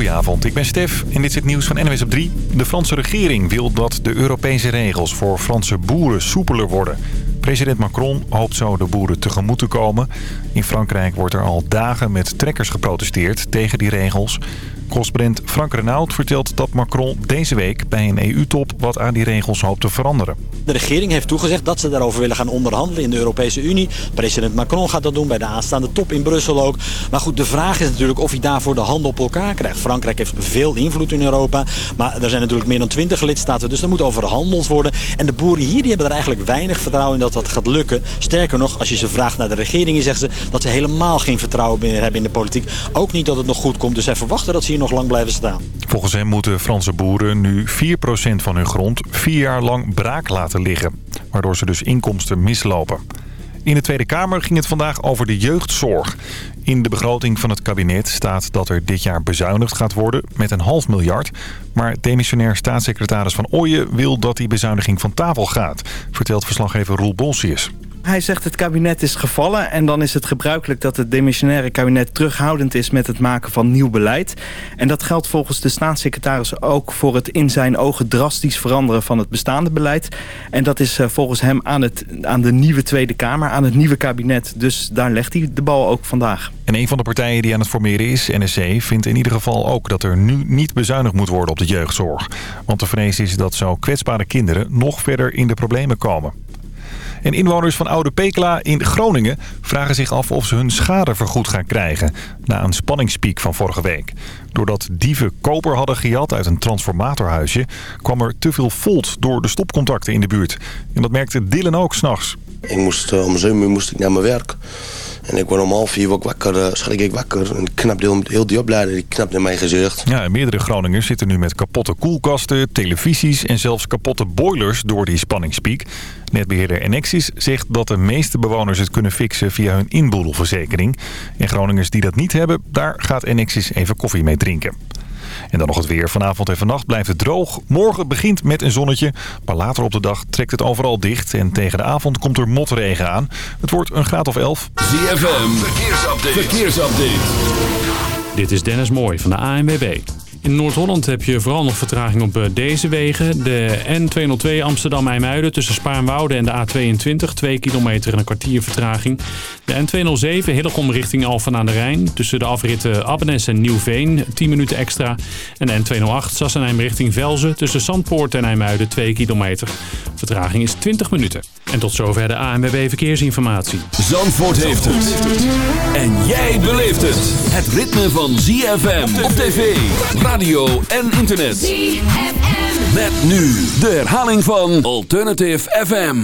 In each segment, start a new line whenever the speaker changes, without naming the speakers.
Goedenavond, ik ben Stef en dit is het nieuws van NWS op 3. De Franse regering wil dat de Europese regels voor Franse boeren soepeler worden. President Macron hoopt zo de boeren tegemoet te komen. In Frankrijk wordt er al dagen met trekkers geprotesteerd tegen die regels. Correspondent Frank Renaud vertelt dat Macron deze week bij een EU-top wat aan die regels hoopt te veranderen.
De regering heeft toegezegd dat ze daarover willen gaan onderhandelen in de Europese Unie. President Macron gaat dat doen bij de aanstaande top in Brussel ook. Maar goed, de vraag is natuurlijk of hij daarvoor de handen op elkaar krijgt. Frankrijk heeft veel invloed in Europa, maar er zijn natuurlijk meer dan 20 lidstaten, dus er moet overhandeld worden. En de boeren hier die hebben er eigenlijk weinig vertrouwen in dat dat gaat lukken. Sterker nog, als je ze vraagt naar de regering, zeggen ze dat ze helemaal geen vertrouwen meer hebben in de politiek. Ook niet dat het nog goed komt, dus zij verwachten dat ze hier nog lang blijven staan.
Volgens hem moeten Franse boeren nu 4% van hun grond vier jaar lang braak laten liggen. Waardoor ze dus inkomsten mislopen. In de Tweede Kamer ging het vandaag over de jeugdzorg. In de begroting van het kabinet staat dat er dit jaar bezuinigd gaat worden met een half miljard. Maar demissionair staatssecretaris Van Ooyen wil dat die bezuiniging van tafel gaat, vertelt verslaggever Roel Bolsius.
Hij zegt het kabinet is gevallen en dan is het gebruikelijk dat het demissionaire kabinet terughoudend is met het maken van nieuw beleid. En dat geldt volgens de staatssecretaris ook voor het in zijn ogen drastisch veranderen van het bestaande beleid. En dat is eh, volgens hem aan, het, aan de nieuwe Tweede Kamer, aan het nieuwe kabinet. Dus daar legt hij de bal ook vandaag.
En een van de partijen die aan het formeren is, NSC, vindt in ieder geval ook dat er nu niet bezuinigd moet worden op de jeugdzorg. Want de vrees is dat zo kwetsbare kinderen nog verder in de problemen komen. En inwoners van Oude Pekela in Groningen vragen zich af of ze hun schade vergoed gaan krijgen... na een spanningspiek van vorige week. Doordat dieven koper hadden gejat uit een transformatorhuisje... kwam er te veel volt door de stopcontacten in de buurt. En dat merkte Dylan ook s'nachts.
Ik moest, uh, om zeven uur moest ik naar mijn werk. En ik word om half vier wakker, uh, schrik ik wakker. En knap heel, heel die opleider, die knapt in mijn gezicht.
Ja, meerdere Groningers zitten nu met kapotte koelkasten, televisies... en zelfs kapotte boilers door die spanningspiek. Netbeheerder Enexis zegt dat de meeste bewoners het kunnen fixen via hun inboedelverzekering. En Groningers die dat niet hebben, daar gaat Enexis even koffie mee drinken. En dan nog het weer. Vanavond en vannacht blijft het droog. Morgen begint met een zonnetje. Maar later op de dag trekt het overal dicht. En tegen de avond komt er motregen aan. Het wordt een graad of 11.
ZFM, verkeersupdate. verkeersupdate.
Dit is Dennis Mooij van de ANWB. In Noord-Holland heb je vooral nog vertraging op deze wegen. De N202 Amsterdam-IJmuiden tussen Spaarnwoude en de A22. 2 kilometer en een kwartier vertraging. De N207 Hillegom richting Alphen aan de Rijn. Tussen de afritten Abbenes en Nieuwveen 10 minuten extra. En de N208 Sassenheim richting Velzen. Tussen Zandpoort en IJmuiden 2 kilometer. Vertraging is 20 minuten. En tot zover de ANWB Verkeersinformatie.
Zandvoort heeft het. En jij beleeft het. Het ritme van ZFM op tv, radio en internet.
ZFM.
Met nu de herhaling van Alternative FM.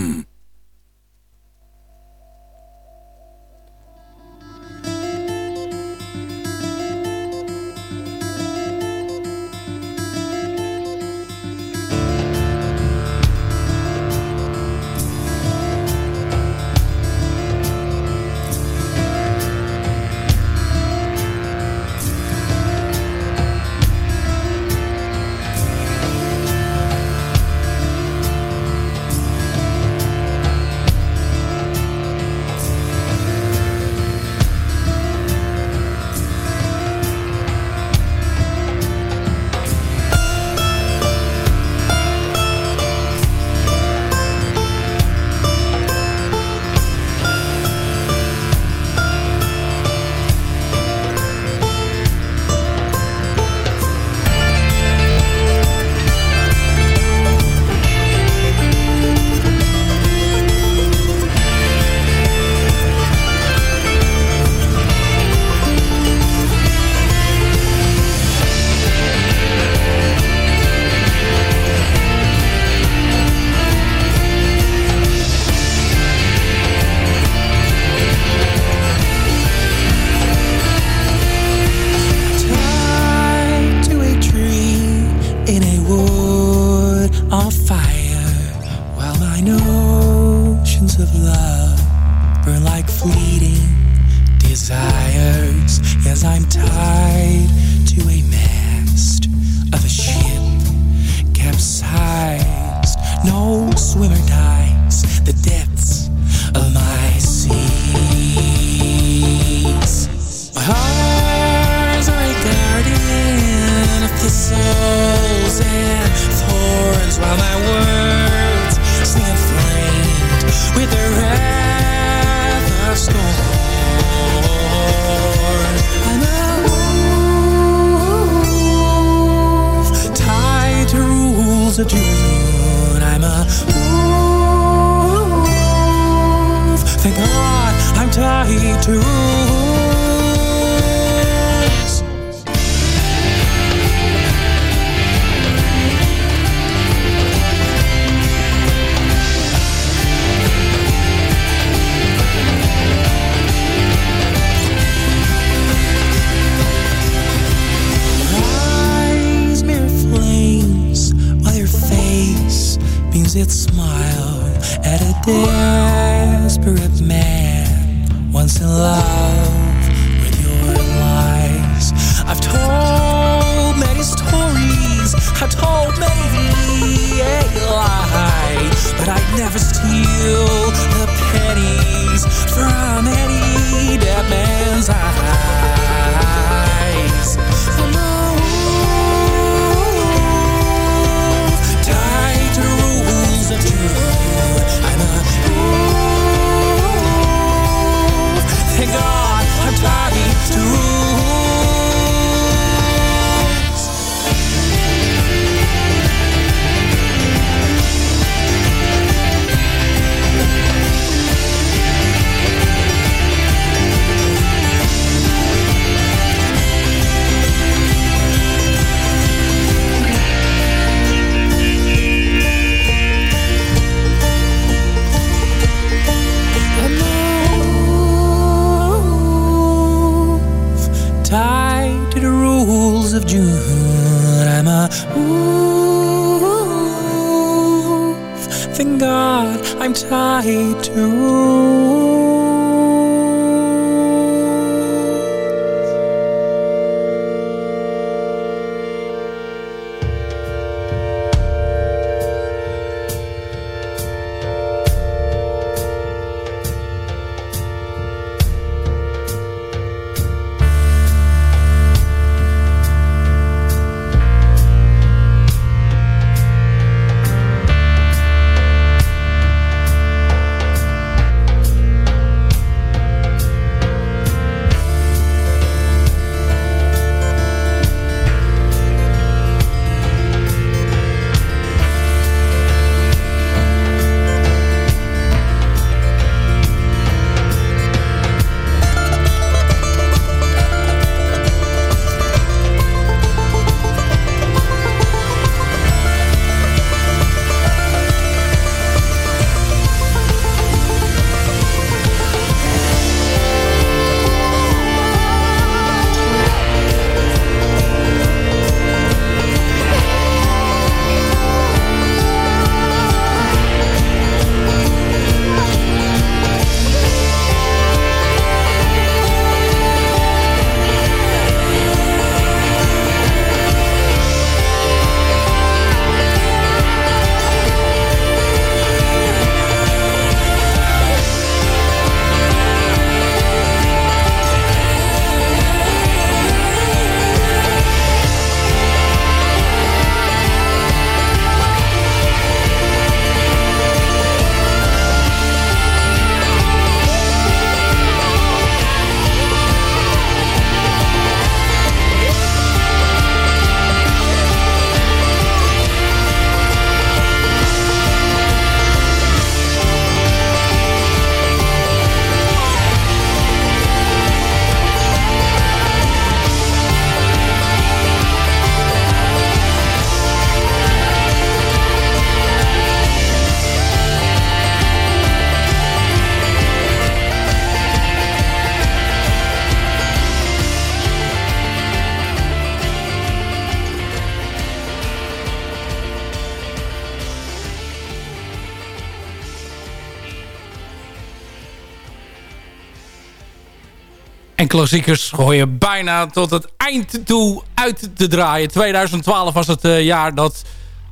En klassiekers gooi je bijna tot het eind toe uit te draaien. 2012 was het uh, jaar dat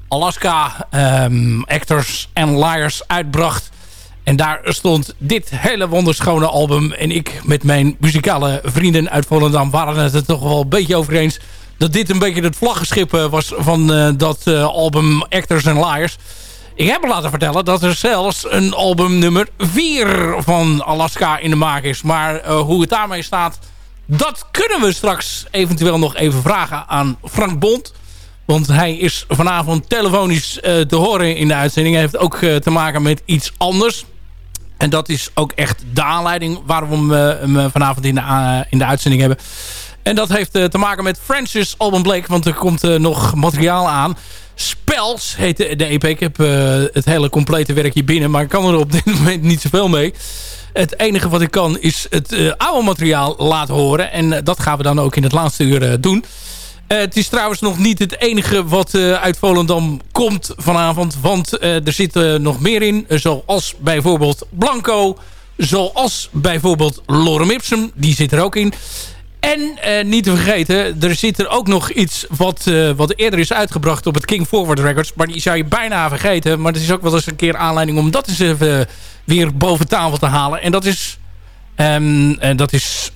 Alaska um, Actors and Liars uitbracht. En daar stond dit hele wonderschone album. En ik met mijn muzikale vrienden uit Volendam waren het er toch wel een beetje over eens... dat dit een beetje het vlaggenschip eh, was van eh, dat eh, album Actors and Liars. Ik heb me laten vertellen dat er zelfs een album nummer 4 van Alaska in de maak is. Maar hoe het daarmee staat, dat kunnen we straks eventueel nog even vragen aan Frank Bond. Want hij is vanavond telefonisch te horen in de uitzending. Hij heeft ook te maken met iets anders. En dat is ook echt de aanleiding waarom we hem vanavond in de, in de uitzending hebben. En dat heeft te maken met Francis Alban Blake. Want er komt nog materiaal aan. Spels heet de, EP. Ik heb het hele complete werkje binnen. Maar ik kan er op dit moment niet zoveel mee. Het enige wat ik kan is het oude materiaal laten horen. En dat gaan we dan ook in het laatste uur doen. het is trouwens nog niet het enige wat uit Volendam komt vanavond. Want er zit nog meer in. zoals bijvoorbeeld Blanco. Zoals bijvoorbeeld Lorem Ipsum. Die zit er ook in. En eh, niet te vergeten, er zit er ook nog iets wat, uh, wat eerder is uitgebracht op het King Forward Records. Maar die zou je bijna vergeten. Maar het is ook wel eens een keer aanleiding om dat eens even weer boven tafel te halen. En dat is... En dat is...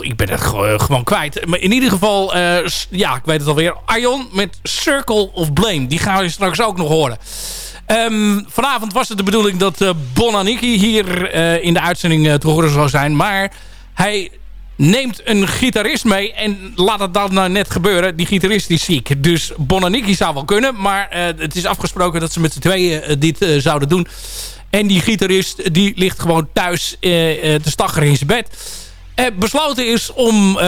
Ik ben het gewoon kwijt. Maar in ieder geval, ja, ik weet het alweer. Ion met Circle of Blame. Die gaan we straks ook nog horen. Um, vanavond was het de bedoeling dat Bonaniki hier in de uitzending te horen zou zijn. Maar hij neemt een gitarist mee en laat het dan nou net gebeuren. Die gitarist is ziek. Dus Bonaniki zou wel kunnen, maar uh, het is afgesproken dat ze met z'n tweeën uh, dit uh, zouden doen. En die gitarist die ligt gewoon thuis te staggeren in zijn bed. besloten is om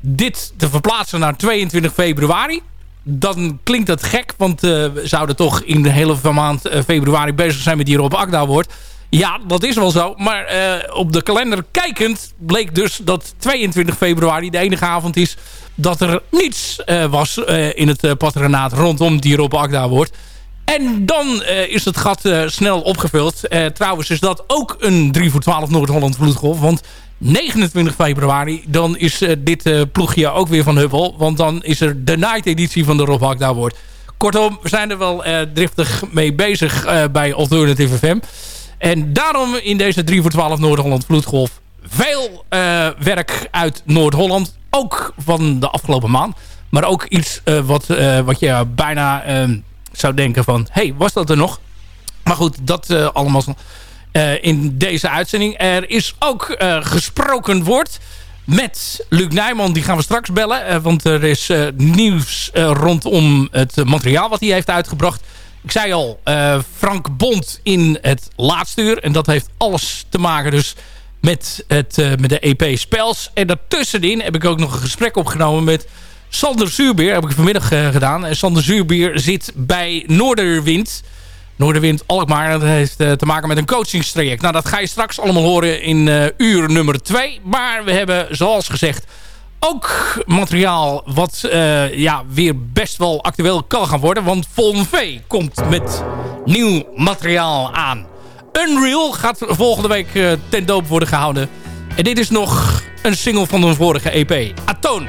dit te verplaatsen naar 22 februari. Dan klinkt dat gek, want we zouden toch in de hele maand februari bezig zijn met die Rob Akda wordt. Ja, dat is wel zo. Maar uh, op de kalender kijkend bleek dus dat 22 februari de enige avond is... dat er niets uh, was uh, in het patronaat rondom die Rob Akda wordt. En dan is het gat snel opgevuld. trouwens is dat ook een 3 voor 12 Noord-Holland vloedgolf. Want 29 februari, dan is dit ploegje ook weer van Huppel. Want dan is er de night editie van de Rob Akda wordt. Kortom, we zijn er wel driftig mee bezig bij Alternative FM. En daarom in deze 3 voor 12 Noord-Holland Vloedgolf veel uh, werk uit Noord-Holland. Ook van de afgelopen maand. Maar ook iets uh, wat, uh, wat je bijna zou denken van... hey, was dat er nog? Maar goed, dat allemaal in deze uitzending. Er is ook gesproken woord met Luc Nijman. Die gaan we straks bellen. want er is nieuws rondom het materiaal wat hij heeft uitgebracht. Ik zei al, uh, Frank Bond in het laatste uur. En dat heeft alles te maken dus met, het, uh, met de EP Spels. En daartussenin heb ik ook nog een gesprek opgenomen met Sander Zuurbeer. Heb ik vanmiddag uh, gedaan. En Sander Zuurbeer zit bij Noorderwind. Noorderwind Alkmaar. Dat heeft te maken met een coachingstraject. Nou, dat ga je straks allemaal horen in uur nummer 2. Maar we hebben, zoals gezegd ook materiaal wat uh, ja, weer best wel actueel kan gaan worden. Want Von V komt met nieuw materiaal aan. Unreal gaat volgende week uh, ten doop worden gehouden. En dit is nog een single van hun vorige EP. Atoon.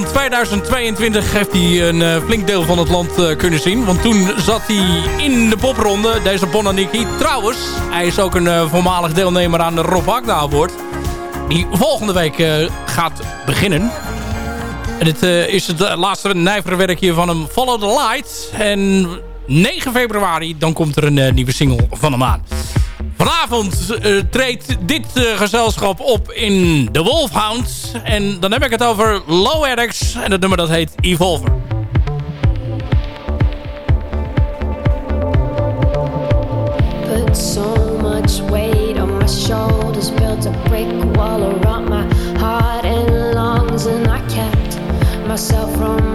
Van 2022 heeft hij een uh, flink deel van het land uh, kunnen zien. Want toen zat hij in de popronde, deze Bonaniki. Trouwens, hij is ook een uh, voormalig deelnemer aan de Rob Agda Award. Die volgende week gaat beginnen. En dit is het laatste nijverwerkje van hem, Follow the Light. En 9 februari, dan komt er een nieuwe single van hem aan. Vanavond uh, treedt dit uh, gezelschap op in The Wolfhounds. En dan heb ik het over Low Addicts. En het nummer dat heet Evolver.
Put so much weight on my shoulders. Built a brick wall around my heart and lungs. And I kept myself from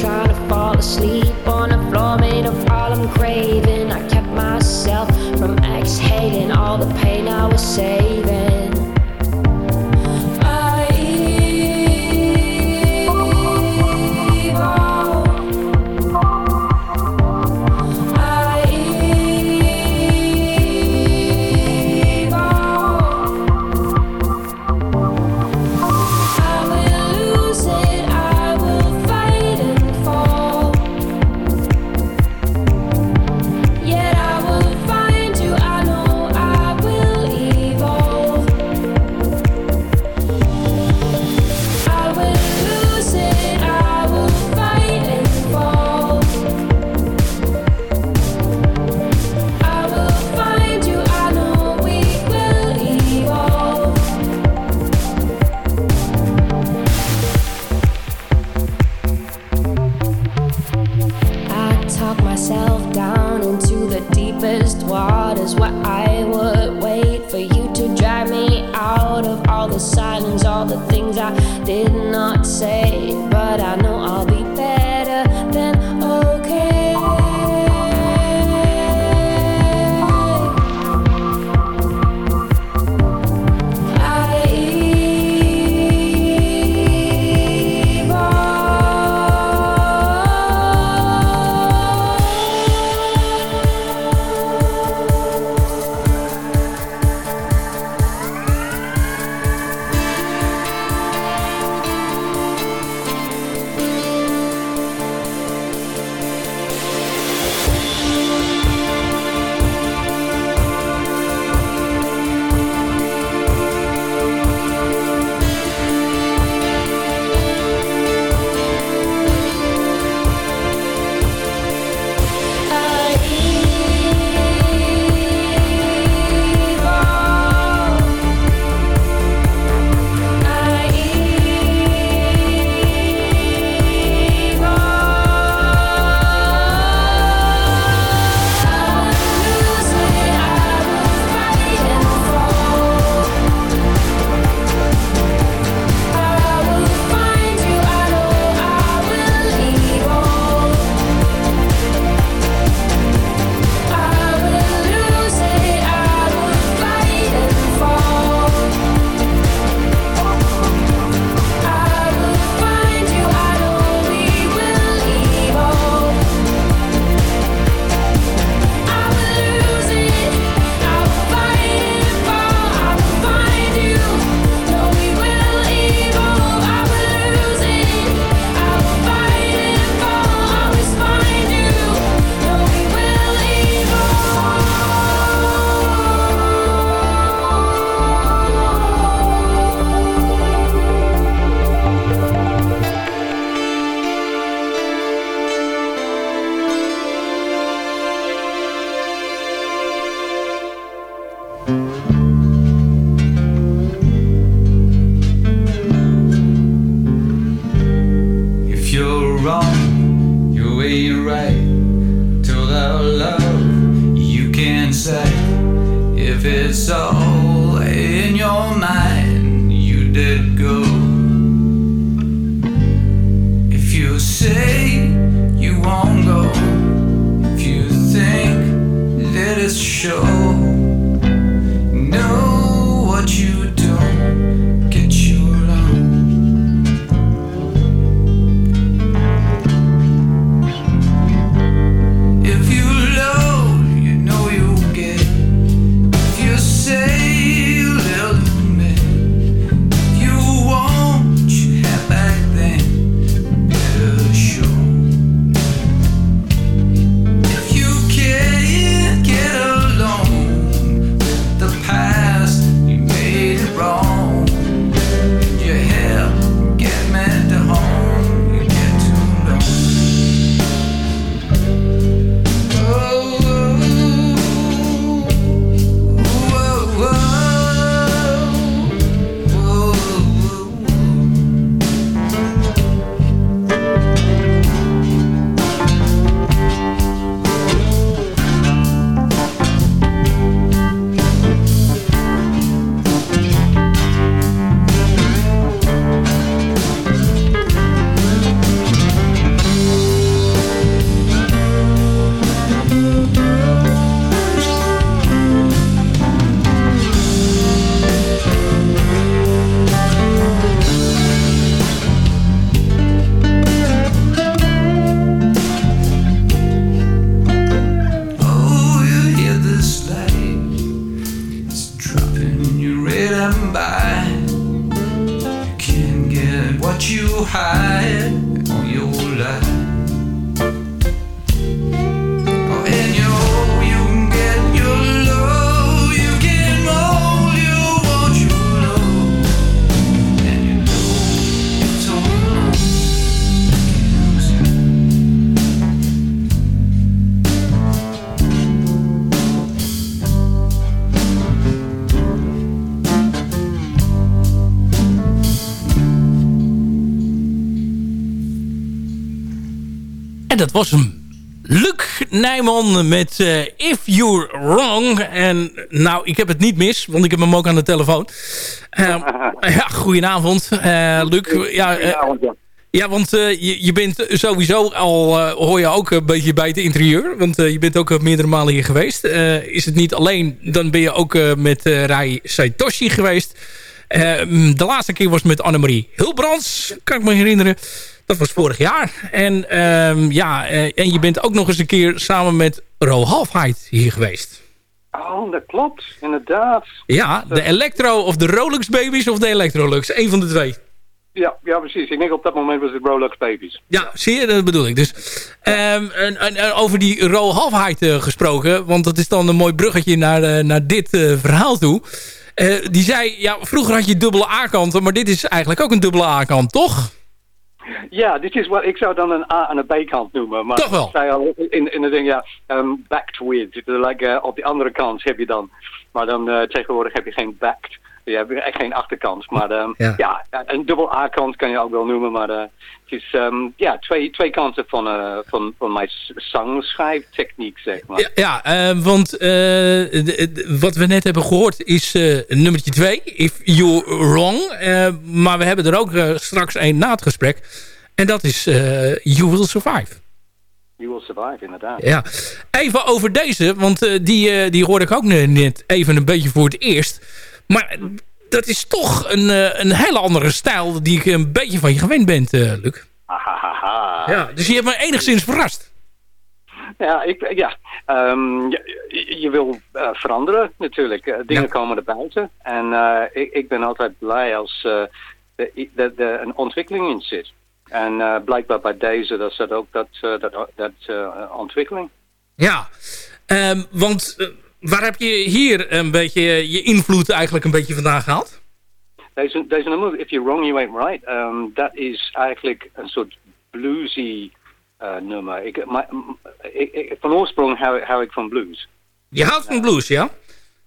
trying to fall asleep on a floor made of all I'm craving. I kept myself from exhaling all the pain I was saving. I did not say.
En dat was hem. Luc Nijman met eh, If You're Wrong. En nou, ik heb het niet mis, want ik heb hem ook aan de telefoon. Eh, ja, goedenavond, eh, Luc. Ja, eh, ja, want eh, je, je bent sowieso al, hoor je ook een beetje bij het interieur. Want je bent ook meerdere malen hier geweest. Is het niet alleen, dan ben je ook met Rai Saitoshi geweest. De laatste keer was met Annemarie Hulbrands, kan ik me herinneren. Dat was vorig jaar. En, ehm, ja, eh, en je bent ook nog eens een keer samen met Ro Halfheid hier geweest.
Oh, dat klopt, inderdaad.
Ja, de Electro of de Rolex Babies of de Electrolux. Eén van de twee.
Ja, ja, precies. Ik denk op dat moment was het Rolex Babies.
Ja, zie je, dat bedoel ik. Dus, ehm, en, en- en over die Ro Halfheid eh, gesproken, want dat is dan een mooi bruggetje naar, eh, naar dit verhaal toe. Die zei, ja, vroeger had je dubbele A-kanten, maar dit is eigenlijk ook een dubbele A-kant, toch?
Ja, dit is wat ik zou dan een A- en een B-kant noemen. Maar
Toch wel?
al in, in de ding, ja, um, backed with. Like, eh, op de andere kant heb je dan. Maar dan eh, tegenwoordig heb je geen backed. Je hebt echt geen achterkant. Maar ehm,
Ja.
ja. een dubbel A-kant kan je ook wel noemen. Maar eh, het is ehm, ja, twee, twee kanten van, eh, van, van mijn zangschrijftechniek, zeg maar.
Ja, ja eh, want eh, wat we net hebben gehoord is nummertje 2, If You're Wrong. Maar we hebben er ook straks één na het gesprek. En dat is You Will Survive.
You will survive, inderdaad.
Ja, even over deze, want die, eh, die hoorde ik ook ne- net even een beetje voor het eerst. Maar dat is toch een, eh, een hele andere stijl die ik een beetje van je gewend ben, eh, Luc. Ja, dus je hebt me enigszins verrast.
Ja, ik, ja. ehm, je, wil eh, veranderen natuurlijk. Dingen
Ja.
komen er buiten. En ik, ik ben altijd blij als er een ontwikkeling in zit. En blijkbaar bij deze dat zit ook dat, dat, dat ontwikkeling.
Ja, ehm, want waar heb je hier een beetje je invloed eigenlijk een beetje vandaan gehaald?
Deze, nummer, If You're Wrong, You Ain't Right, dat is eigenlijk een soort bluesy eh, nummer. Ik, ik, ik- van oorsprong hou, hou ik van blues.
Je houdt van blues, ja?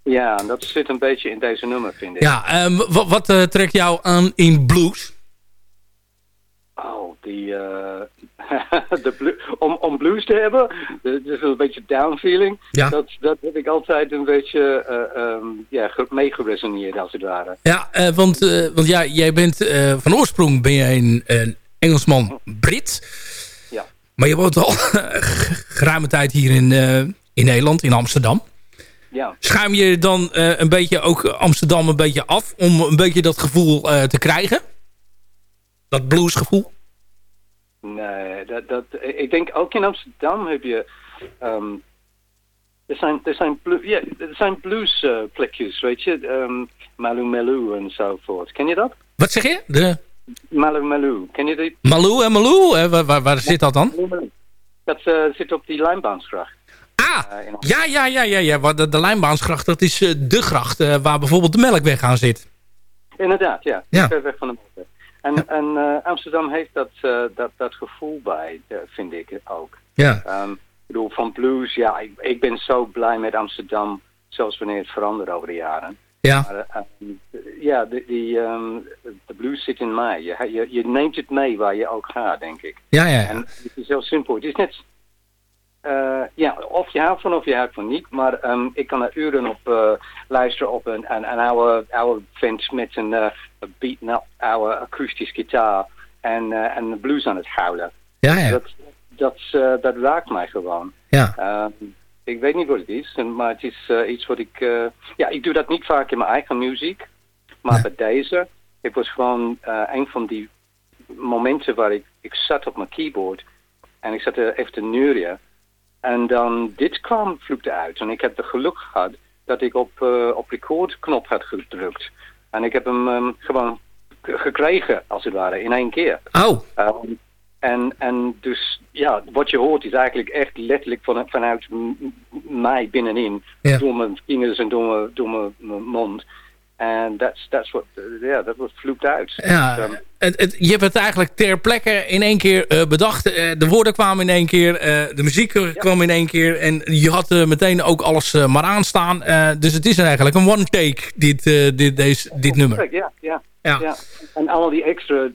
Ja, dat zit een beetje in deze nummer, vind ik.
Ja, ehm, wat, wat eh, trekt jou aan in blues?
Oh, die, eh, de blu- om, om blues te hebben, is een beetje down feeling.
Ja.
Dat, dat heb ik altijd een beetje eh, ehm, ja, ge- meegeresoneerd als het ware.
Ja, eh, want, eh, want ja, jij bent van oorsprong ben jij een, een Engelsman Brit.
Ja.
Maar je woont al geruime tijd hier in, in Nederland, in Amsterdam.
Ja.
Schuim je dan een beetje ook Amsterdam een beetje af om een beetje dat gevoel te krijgen? Dat bluesgevoel?
Nee, dat, dat, ik denk ook in Amsterdam heb je... ehm, er zijn, er zijn, blu- ja, er zijn blues eh, plekjes, weet je. ehm Malu Malu en zo voort. Ken je dat?
Wat zeg je? De
Malu Malu. Ken je die?
Malou en Malou? eh, waar, waar, waar zit dat dan?
Malu Malu. Dat eh, zit op die lijnbaansgracht.
Ah,
Eh,
ja, ja, ja, ja. ja. De, de Lijnbaansgracht, dat is de gracht waar bijvoorbeeld de Melkweg aan zit.
Inderdaad, ja.
Ja.
Ver weg van de motor. En, en eh, Amsterdam heeft dat, eh, dat, dat gevoel bij, eh, vind ik ook.
Ja.
Ehm, ik bedoel, van blues, ja, ik, ik ben zo blij met Amsterdam, zelfs wanneer het verandert over de jaren.
Ja.
Maar, ehm, ja, de, die, ehm, de blues zit in mij. Je, je, je neemt het mee waar je ook gaat, denk ik.
Ja, ja, ja.
En het is heel simpel. Het is net, eh, ja, of je houdt van of je houdt van niet. Maar ehm, ik kan er uren op eh, luisteren op een, een, een oude, oude vent met een uh, beaten up oude akoestisch gitaar en, eh, en de blues aan het houden.
Ja, ja.
Dat, dat, eh, dat raakt mij gewoon.
Ja.
Ehm, ik weet niet wat het is, maar het is eh, iets wat ik... eh, ja, ik doe dat niet vaak in mijn eigen muziek. Maar bij deze, het was gewoon eh, een van die momenten waar ik, ik zat op mijn keyboard en ik zat er even te neurien. En dan dit kwam vloekte uit. En ik heb de geluk gehad dat ik op, eh op recordknop had gedrukt. En ik heb hem ehm, gewoon gekregen, als het ware, in één keer.
Oh.
Ehm, en, en dus, ja, wat je hoort is eigenlijk echt letterlijk van, vanuit mij binnenin.
Ja.
Door mijn vingers en door mijn, door mijn, mijn mond. En that's, that's what, ja, dat wordt vloekt uit.
Ja,
Dus, ehm,
het, het, je hebt het eigenlijk ter plekke in één keer eh, bedacht. Eh, de woorden kwamen in één keer, eh, de muziek kwam in één keer. En je had meteen ook alles maar aanstaan. Dus het is eigenlijk een one take, dit, dit, deze, dit nummer.
Ja, ja.
Ja.
En al die extra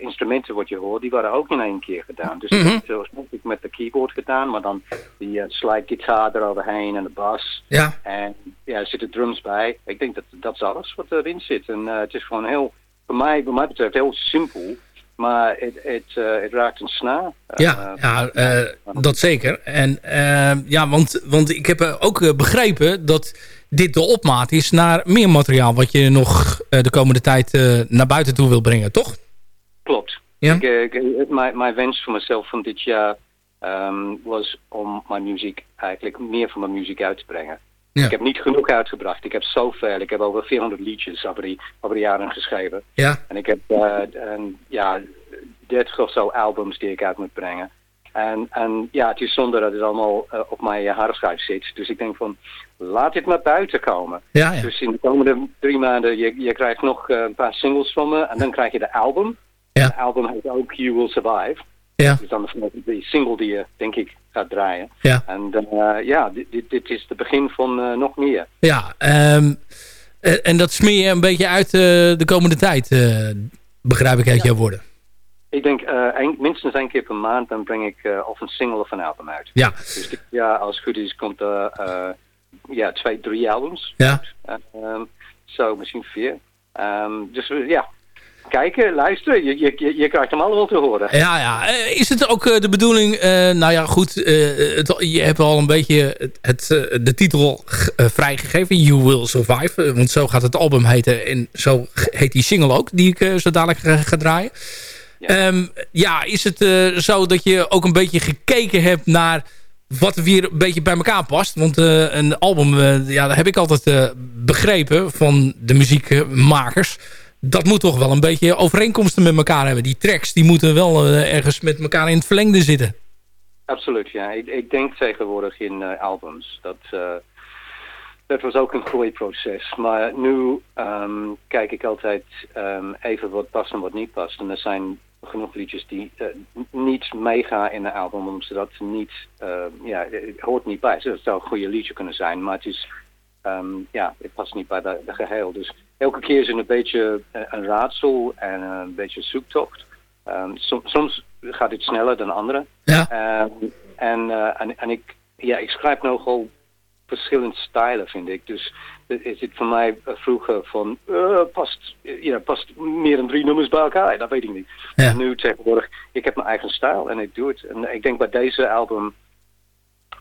instrumenten wat je hoort, die waren ook in één keer gedaan. Dus mm zoals ik met de keyboard gedaan, maar dan die uh, slidegitaar eroverheen en de bas.
Ja.
En ja, er zitten drums bij. Ik denk dat dat is alles wat erin zit. En het is gewoon heel, voor mij, wat mij betreft, heel simpel. Maar het, het, eh, het raakt een snaar.
Ja, ja eh, dat zeker. En eh, ja, want, want ik heb eh, ook eh, begrepen dat dit de opmaat is naar meer materiaal wat je nog eh, de komende tijd eh, naar buiten toe wil brengen, toch?
Klopt.
Ja?
Ik, eh, ik- mijn, mijn wens voor mezelf van dit jaar ehm, was om mijn muziek eigenlijk meer van mijn muziek uit te brengen.
Ja.
Ik heb niet genoeg uitgebracht. Ik heb zoveel. Ik heb over 400 liedjes over die, over die jaren geschreven.
Ja.
En ik heb eh, een, ja, 30 of zo albums die ik uit moet brengen. En, en ja, het is zonde dat het allemaal eh, op mijn hardschijf zit. Dus ik denk van, laat dit maar buiten komen.
Ja, ja.
Dus in de komende drie maanden, je, je krijgt nog eh, een paar singles van me. En dan krijg je de album.
Ja.
De album heet ook You Will Survive.
Ja.
Dus dan de, single die je, denk ik, gaat draaien.
Ja.
En eh, ja, dit, dit, dit is het begin van eh, nog meer.
Ja, ehm, eh, en dat smeer je een beetje uit eh, de komende tijd, begrijp ik uit jouw woorden.
Ik denk een- minstens één keer per maand dan breng ik of een single of een album uit.
Ja.
Dus dit jaar, als het goed is, komt er ja, twee, drie albums.
Ja.
Eh, ehm, Zo, misschien vier. Ehm, dus ja, kijken, luisteren. Je, je, je, krijgt hem allemaal te horen.
Ja, ja. Eh, Is het ook eh, de bedoeling... eh, nou ja, goed. het, je hebt al een beetje het, het, de titel vrijgegeven. You Will Survive. want zo gaat het album heten. En zo heet die single ook. Die ik zo dadelijk ga, draaien. Ja. ja, is het zo dat je ook een beetje gekeken hebt naar... wat er weer een beetje bij elkaar past. Want een album, ja, dat heb ik altijd begrepen van de muziekmakers dat moet toch wel een beetje overeenkomsten met elkaar hebben. Die tracks die moeten wel eh, ergens met elkaar in het verlengde zitten.
Absoluut, ja. Ik, ik denk tegenwoordig in eh, albums. Dat, eh, dat was ook een groeiproces. Maar nu ehm, kijk ik altijd ehm, even wat past en wat niet past. En er zijn genoeg liedjes die niet meegaan in een album, omdat ze dat niet, eh, ja, het hoort niet bij. Het zou een goede liedje kunnen zijn, maar het is, ehm, ja, het past niet bij de geheel. Dus elke keer is het een beetje eh, een raadsel en een beetje zoektocht. Ehm, som- soms gaat het sneller dan andere.
Ja.
Ehm, en, eh, en, en ik, ja, ik schrijf nogal verschillende stijlen, vind ik. Dus is het voor mij eh, vroeger van, eh, past, eh, ja, past meer dan drie nummers bij elkaar? Dat weet ik niet. En nu tegenwoordig, ik heb mijn eigen stijl en ik doe het. En ik denk bij deze album,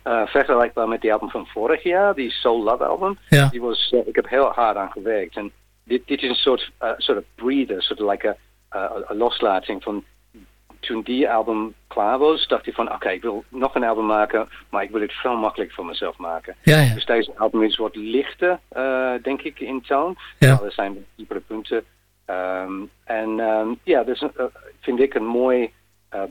eh, vergelijkbaar met die album van vorig jaar, die Soul Love album,
Ja.
die was, eh, ik heb heel hard aan gewerkt. En dit, dit is een soort, eh, soort breather, soort like een loslating van toen die album klaar was, dacht ik van oké, ik wil nog een album maken, maar ik wil het veel makkelijker voor mezelf maken.
Ja, ja.
Dus deze album is wat lichter, eh, denk ik, in toon.
Ja.
Er zijn diepere punten. Ehm, en ehm, ja, dus eh, vind ik een mooi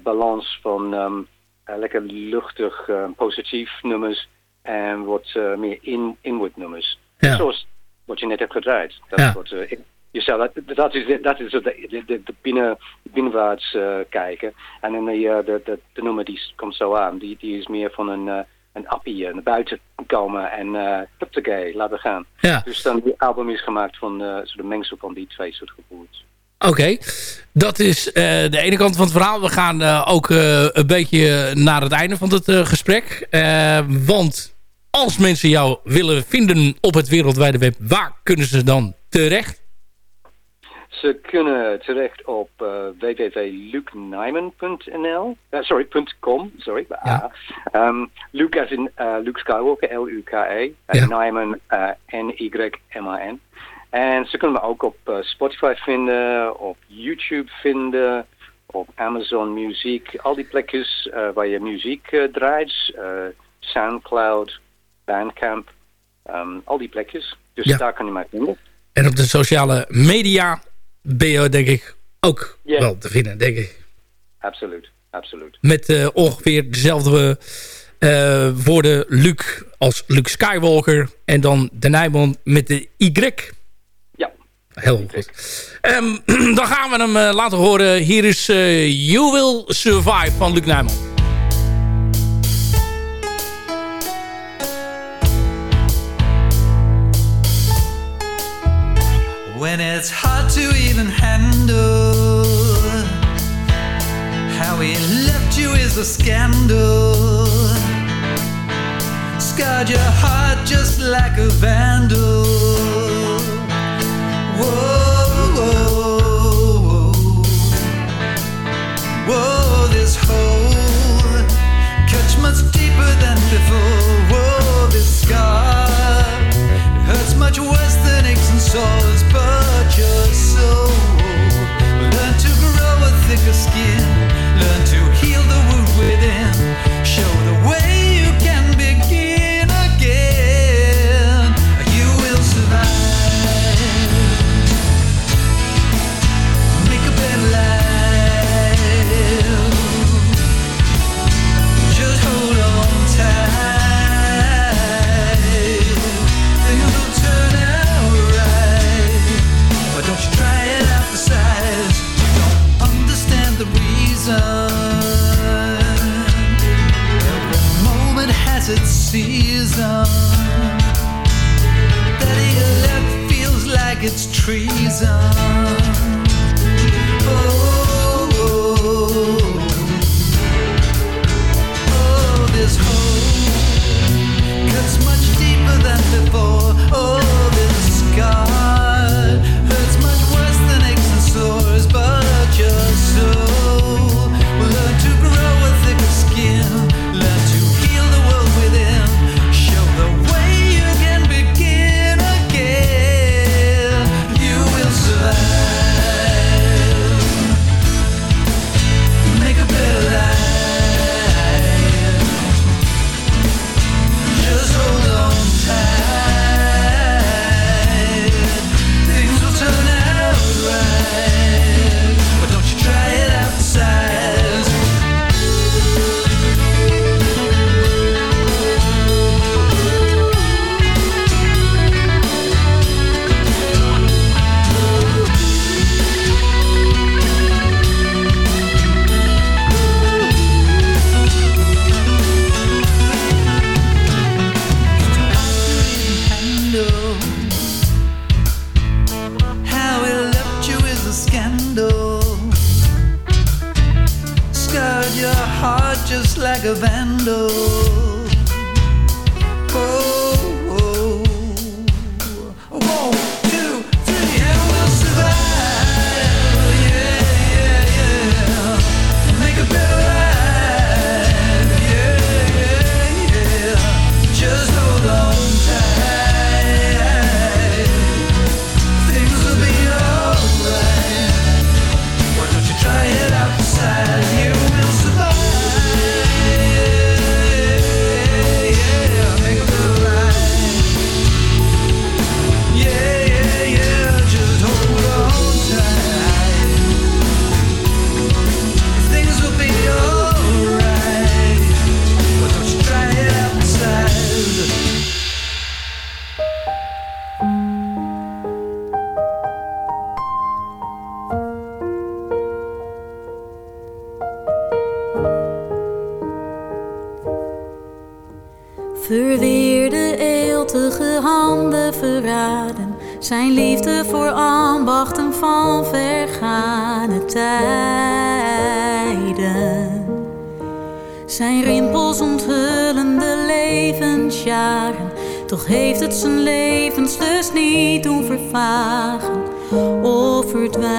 balans van ehm, eh, lekker luchtig, positief nummers en wat meer in, inward nummers.
Ja.
Zoals wat je net hebt gedraaid. Dat
Ja.
eh, ik- je zou dat, dat is, dat is de, de, de, de binnen, binnenwaarts eh, kijken. En dan de, eh, de, de, de nummer die komt zo aan. Die, die is meer van een, een appie naar buiten komen en uh, huppakee, laten we gaan.
Ja.
Dus dan die album is gemaakt van uh, soort mengsel van die twee soort gevoelens.
Oké, dat is de ene kant van het verhaal. We gaan ook een beetje naar het einde van het gesprek. Want als mensen jou willen vinden op het wereldwijde web, waar kunnen ze dan terecht?
Ze kunnen terecht op uh, www.lukenijman.nl. Uh, sorry, .com, sorry.
Ja.
Um, Luke as in uh, Luke Skywalker, L-U-K-E. En Nyman, N-Y-M-A-N. En ze kunnen me ook op Spotify vinden, op YouTube vinden, op Amazon Muziek. Al die plekjes waar je muziek draait. Soundcloud, Bandcamp, um, al die plekjes. Dus
ja.
daar kan je mij vinden.
En op de sociale media ben je denk ik ook
yeah.
wel te vinden, denk ik.
Absoluut, absoluut.
Met uh, ongeveer dezelfde uh, woorden Luke als Luke Skywalker. En dan de Nijman met de Y.
Ja.
Heel goed. Um, dan gaan we hem uh, laten horen. Hier is You Will Survive van Luke Nijman.
when it's hard to even handle. How he left you is a scandal. Scarred your heart just like a vandal. Whoa, whoa, whoa. whoa this hole cuts much deeper than before. Whoa, this scar hurts much worse than aches and sores. like it's treason.
Zijn rimpels onthullen de levensjaren. Toch heeft het zijn levenslust niet doen vervagen of verdwijnen.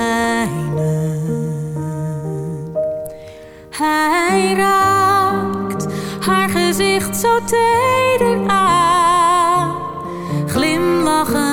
Hij raakt haar gezicht zo teder aan,
glimlachen.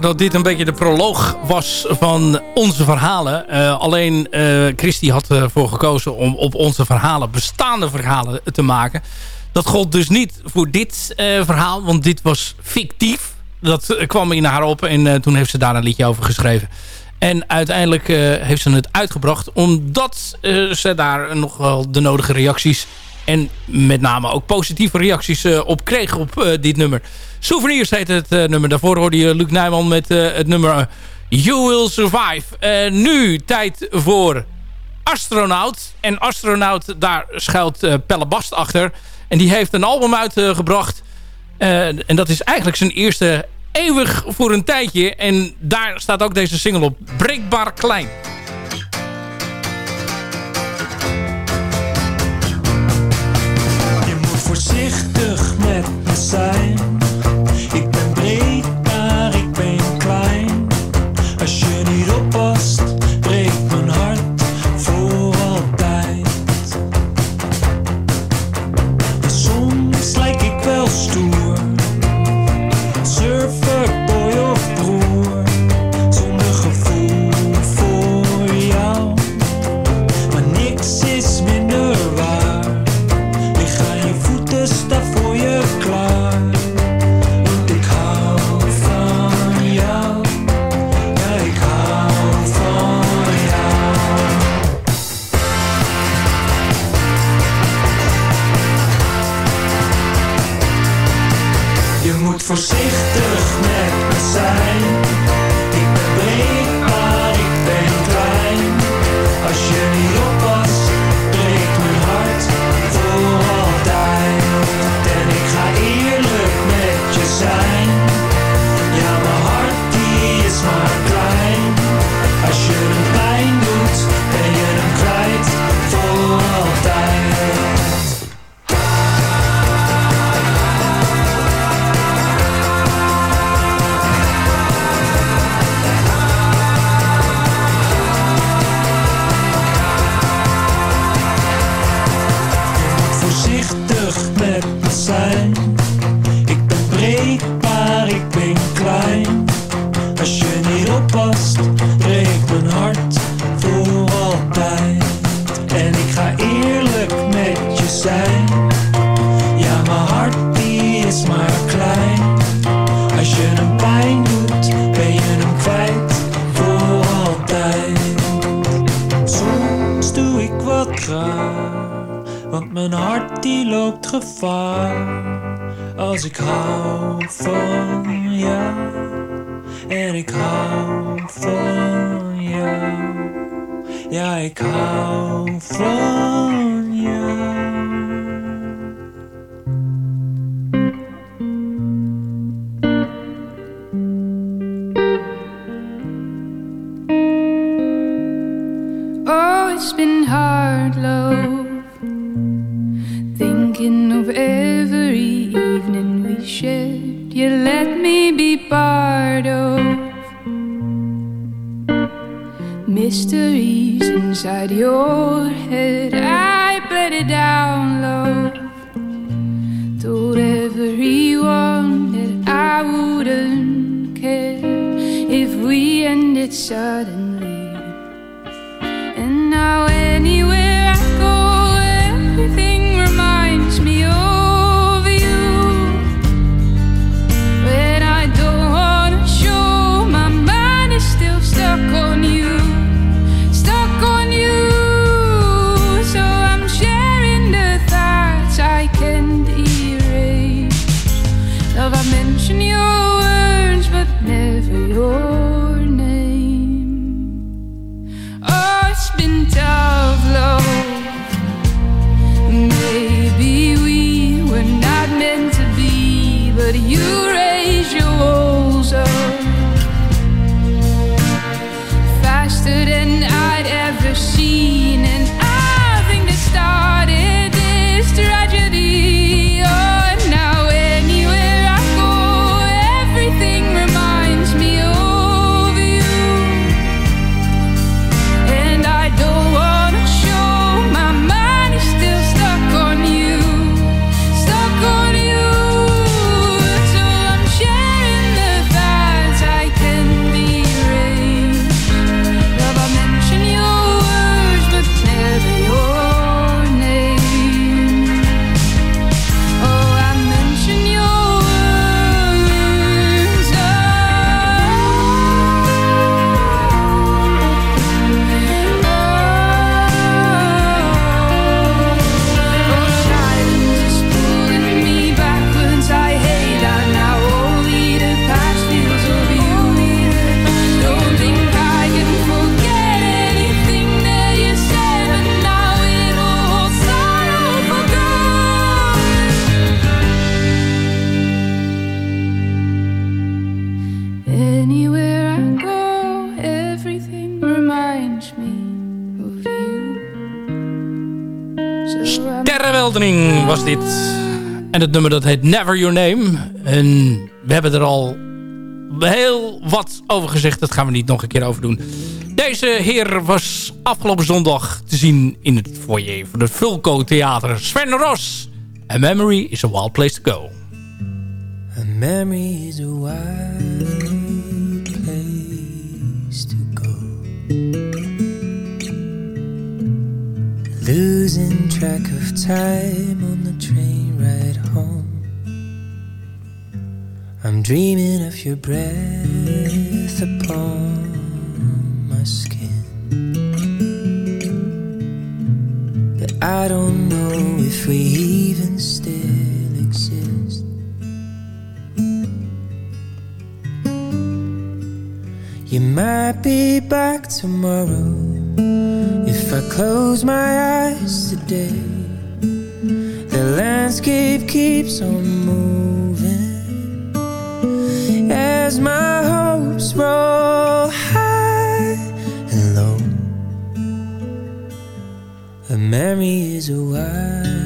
Dat dit een beetje de proloog was van onze verhalen. Eh, alleen eh Christy had ervoor gekozen om op onze verhalen bestaande verhalen te maken. Dat gold dus niet voor dit eh, verhaal, want dit was fictief. Dat kwam in haar op en toen heeft ze daar een liedje over geschreven. En uiteindelijk heeft ze het uitgebracht omdat ze daar nog wel de nodige reacties en met name ook positieve reacties eh, op kreeg op eh, dit nummer. Souvenirs heet het eh, nummer. Daarvoor hoorde je Luc Nijman met het nummer You Will Survive. Nu tijd voor Astronaut. En Astronaut, daar schuilt Pelle Bast achter. En die heeft een album uitgebracht. En dat is eigenlijk zijn eerste eeuwig voor een tijdje. En daar staat ook deze single op. Breekbaar Klein.
Met zijn. Ja, mijn hart die is maar klein. Als je hem pijn doet, ben je hem kwijt voor altijd. Soms doe ik wat raar. Want mijn hart die loopt gevaar Als ik hou van jou En ik hou van jou Ja, ik hou van jou
En het nummer dat heet Never Your Name. En we hebben er al heel wat over gezegd. Dat gaan we niet nog een keer over doen. Deze heer was afgelopen zondag te zien in het foyer van het Vulco Theater. Sven Ros. A memory is a wild place to go.
A memory is a wild place to go. Losing track of time on the train ride home. I'm dreaming of your breath upon my skin. But I don't know if we even still exist. You might be back tomorrow if I close my eyes today. The landscape keeps on moving as my hopes roll high and low. A memory is a wild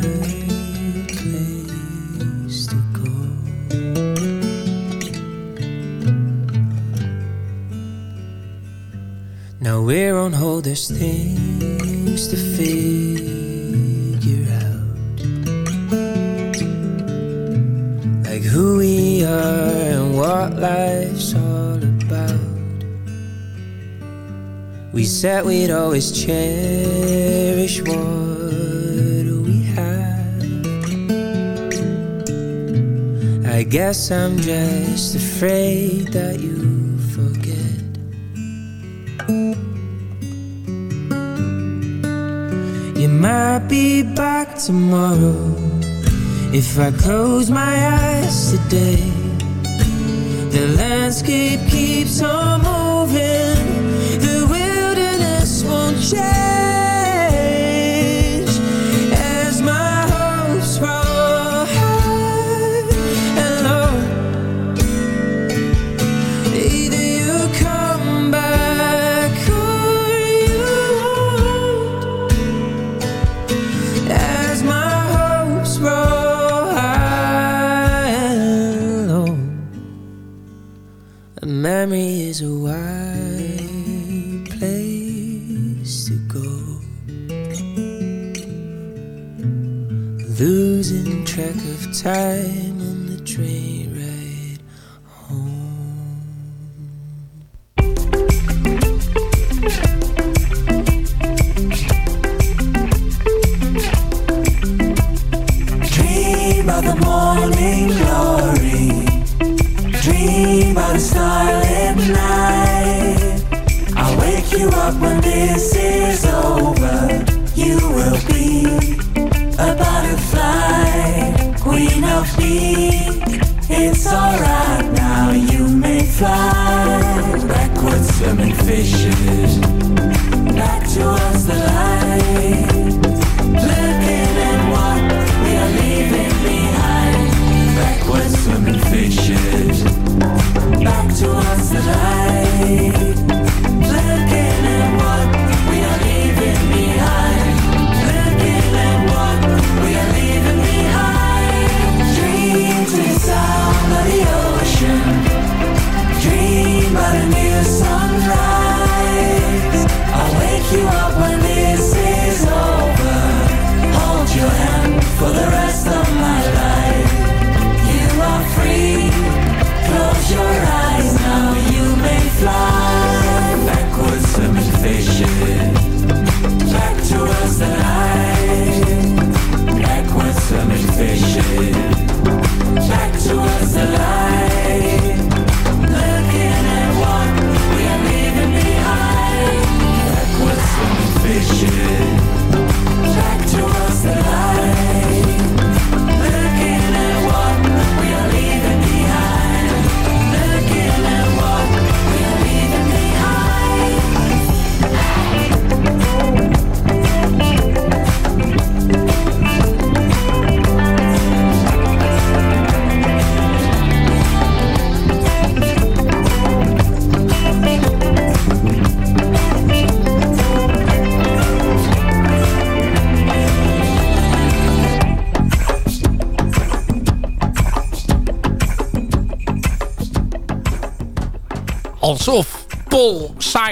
we're on hold, there's things to figure out. Like who we are and what life's all about. We said we'd always cherish what we have. I guess I'm just afraid that you Might be back tomorrow if I close my eyes today. The landscape keeps on moving, the wilderness won't change.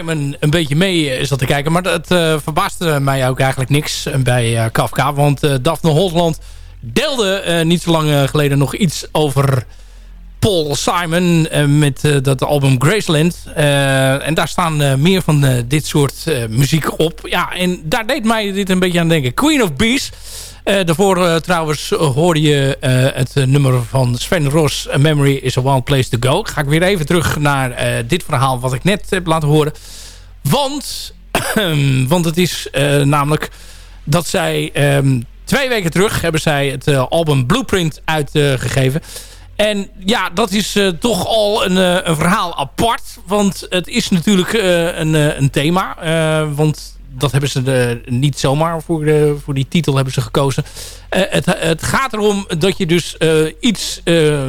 Een beetje mee zat te kijken. Maar dat uh, verbaasde mij ook eigenlijk niks bij Kafka. Want Daphne Holland deelde niet zo lang geleden nog iets over Paul Simon met dat album Graceland. en daar staan meer van dit soort muziek op. Ja, en daar deed mij dit een beetje aan denken. Queen of Bees. Daarvoor trouwens hoorde je het nummer van Sven Ross... A Memory is a Wild Place to Go. Ga ik weer even terug naar dit verhaal wat ik net heb laten horen. Want, want het is namelijk dat zij... Um, twee weken terug hebben zij het album Blueprint uitgegeven... En ja, dat is uh, toch al een, uh, een, verhaal apart. Want het is natuurlijk uh, een, een, thema. want dat hebben ze niet zomaar voor, voor die titel hebben ze gekozen. Het, het, gaat erom dat je dus iets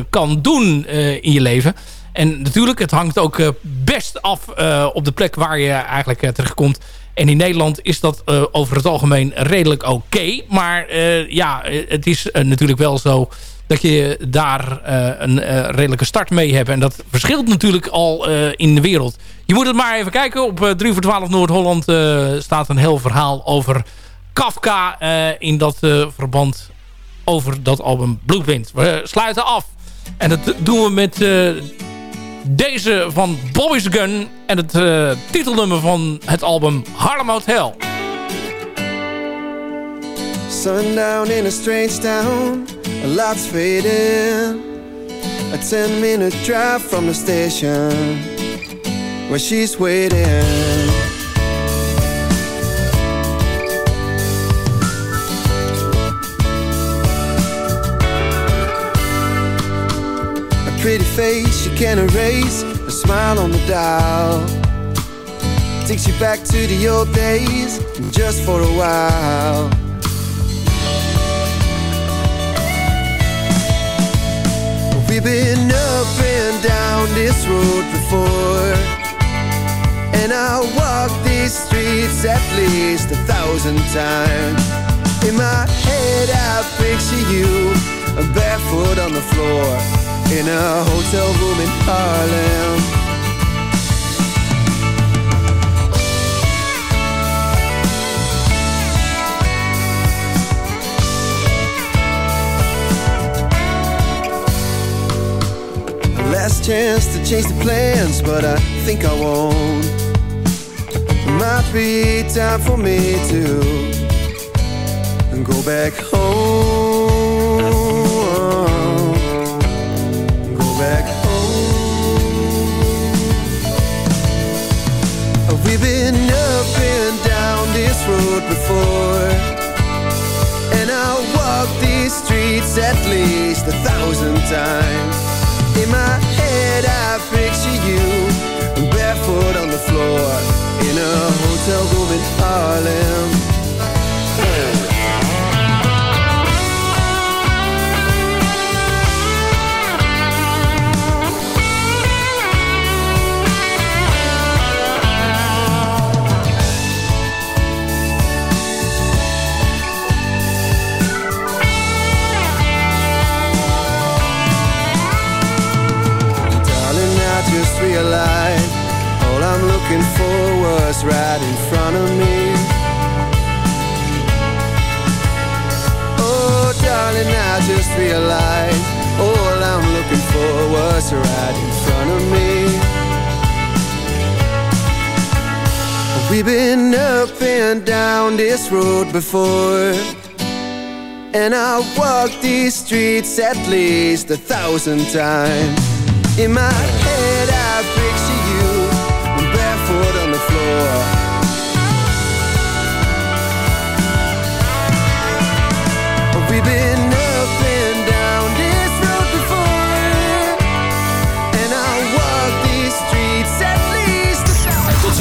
kan doen in je leven. En natuurlijk, het hangt ook best af op de plek waar je eigenlijk terechtkomt. En in Nederland is dat over het algemeen redelijk oké. Maar ja, het is natuurlijk wel zo dat je daar uh, een uh, redelijke start mee hebt. En dat verschilt natuurlijk al uh, in de wereld. Je moet het maar even kijken. Op 3 voor 12 Noord-Holland staat een heel verhaal over Kafka in dat verband over dat album Blueprint. We sluiten af. En dat doen we met deze van Bobby's Gun en het titelnummer van het album Harlem Hotel.
Sundown in a strange town a light's fading. A ten minute drive from the station where she's waiting. A pretty face you can't erase, a smile on the dial. Takes you back to the old days, just for a while. We've been up and down this road before. And I'll walk these streets at least a thousand times. In my head I picture you Barefoot on the floor In a hotel room in Harlem last chance to change the plans, but I think I won't. Might be time for me to go back home. Before. And I've walked these streets at least a thousand times. In my head, I picture foot on the floor.